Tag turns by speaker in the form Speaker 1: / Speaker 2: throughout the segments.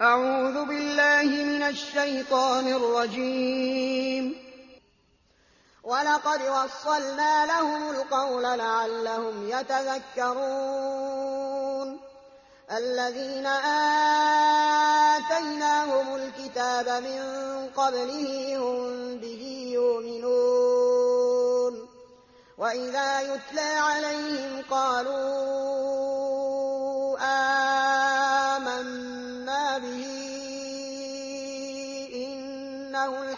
Speaker 1: أعوذ بالله من الشيطان الرجيم. ولقد وصلنا لهم القول لعلهم يتذكرون. الذين آتيناهم الكتاب من قبله هم به يؤمنون. وإذا يتلى عليهم قالوا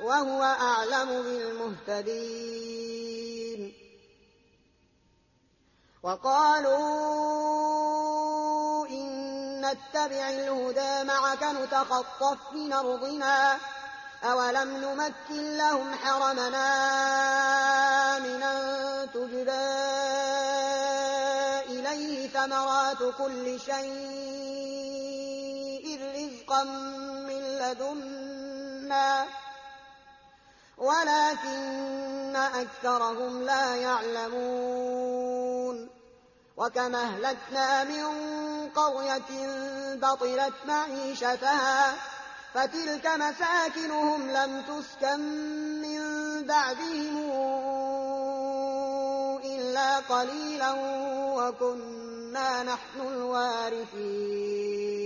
Speaker 1: وهو أعلم بالمهتدين. وقالوا إن نتبع الهدى معك نتخطف من أرضنا أولم نمكن لهم حرمنا من أن تجبى إليه ثمرات كل شيء رزقا من لدنا. ولكن أكثرهم لا يعلمون. وكما أهلكنا من قرية بطلت معيشتها فتلك مساكنهم لم تسكن من بعدهم إلا قليلا وكنا نحن الوارثين.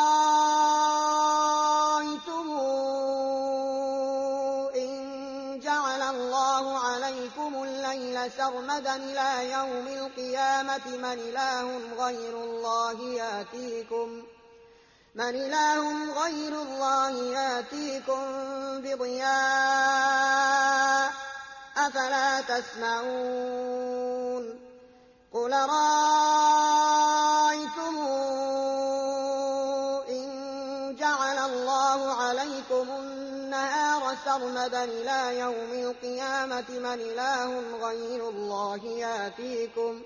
Speaker 1: الليل سرمدا إلى يوم القيامة من إله غير الله ياتيكم من إله غير الله ياتيكم بضياء أفلا تسمعون قل رأيتم سرمدا إلى يوم القيامة من إله غير الله ياتيكم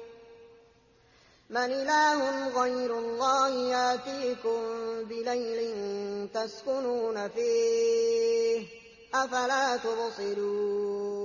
Speaker 1: من إله غير الله ياتيكم بليل تسكنون فيه أفلا تبصرون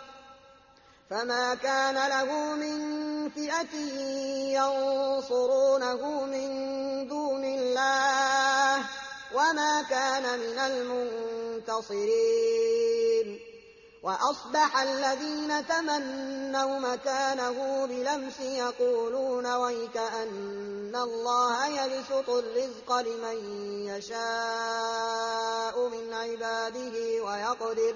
Speaker 1: فما كان له من فئة ينصرونه من دون الله وما كان من المنتصرين وأصبح الذين تمنوا مكانه بلمس يقولون ويك أن الله يبسط الرزق لمن يشاء من عباده ويقدر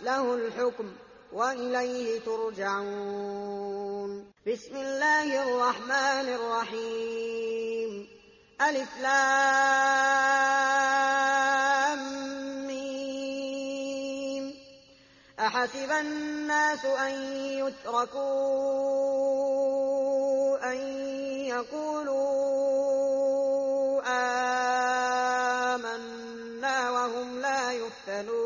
Speaker 1: له الحكم وإليه ترجعون. بسم الله الرحمن الرحيم. ألف لام أحسب الناس أن يتركوا أن يقولوا آمنا وهم لا يفتنون.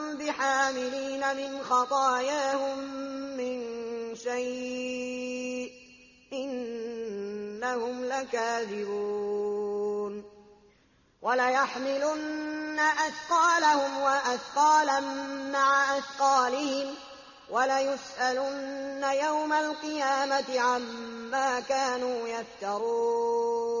Speaker 1: بحاملين من خطاياهم من شيء إنهم لكاذبون وليحملن أثقالهم وأثقالا مع أثقالهم وليسألن يوم القيامة عما كانوا يفترون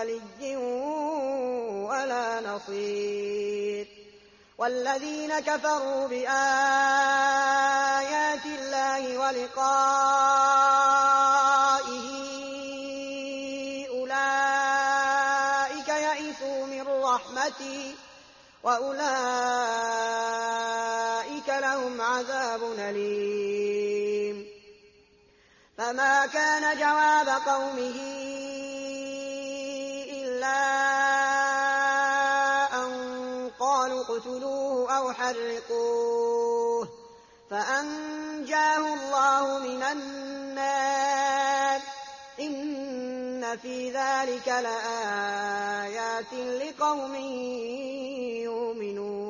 Speaker 1: ولي ولا نصير. والذين كفروا بآيات الله ولقائه أولئك يئسوا من رحمتي وأولئك لهم عذاب أليم. فما كان جواب قومه أن قالوا اقتلوه أو حرقوه فأنجاه الله من النار إن في ذلك لآيات لقوم يؤمنون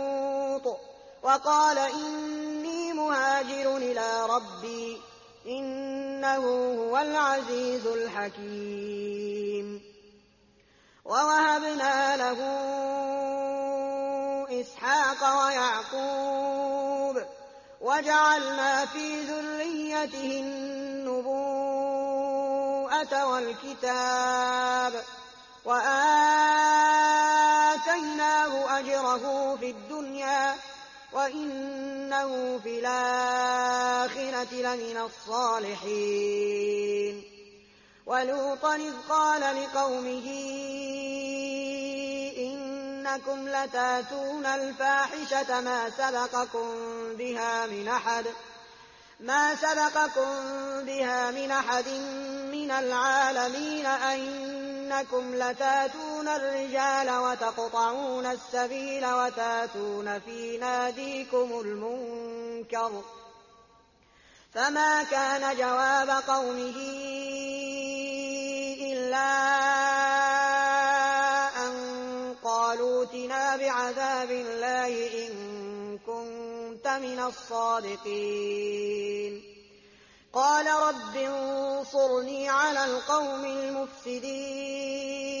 Speaker 1: وقال إني مهاجر إلى ربي إنه هو العزيز الحكيم. ووهبنا له إسحاق ويعقوب وجعلنا في ذريته النبوءة والكتاب وآتيناه أجره في الدنيا وإنه في الآخرة لمن الصالحين ولوطا إذ قال لقومه إنكم لتاتون الفاحشة ما سبقكم بها من أحد ما سبقكم بها من أحد من العالمين أئنكم لتاتون الرجال وتقطعون السبيل وتاتون في ناديكم المنكر فما كان جواب قومه إلا أن قالوا اتنا بعذاب الله إن كنت من الصادقين. قال رب انصرني على القوم المفسدين.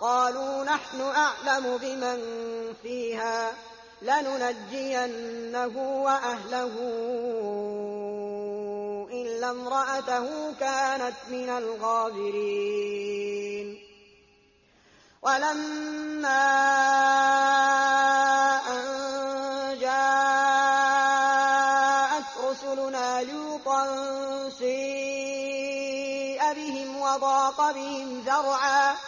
Speaker 1: قالوا نحن أعلم بمن فيها لننجينه وأهله إلا امرأته كانت من الغابرين. ولما أن جاءت رسلنا لوطا سيء بهم وضاق بهم ذرعا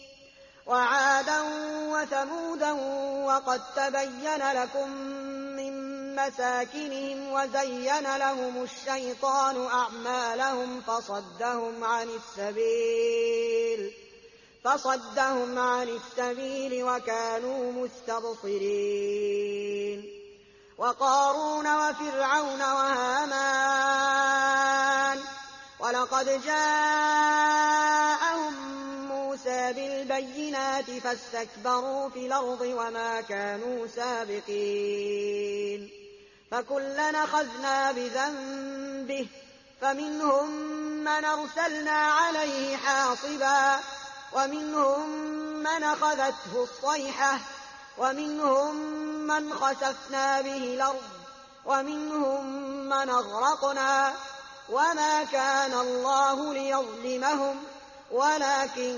Speaker 1: وعادا وثمودا وقد تبين لكم من مساكنهم وزين لهم الشيطان أعمالهم فصدهم عن السبيل فصدهم عن السبيل وكانوا مستبصرين وقارون وفرعون وهامان ولقد جاءهم بالبينات فاستكبروا في الأرض وما كانوا سابقين. فكلا أخذنا بذنبه فمنهم من أرسلنا عليه حاصبا ومنهم من أخذته الصيحة ومنهم من خسفنا به الأرض ومنهم من أغرقنا. وما كان الله ليظلمهم ولكن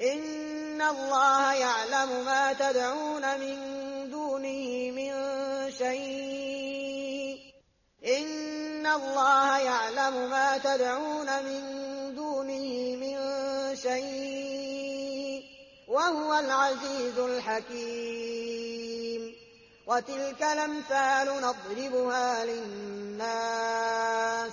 Speaker 1: إن الله يعلم ما تدعون من دونه من شيء. إن الله يعلم ما تدعون من دونه من شيء. وهو العزيز الحكيم. وتلك الأمثال نضربها للناس.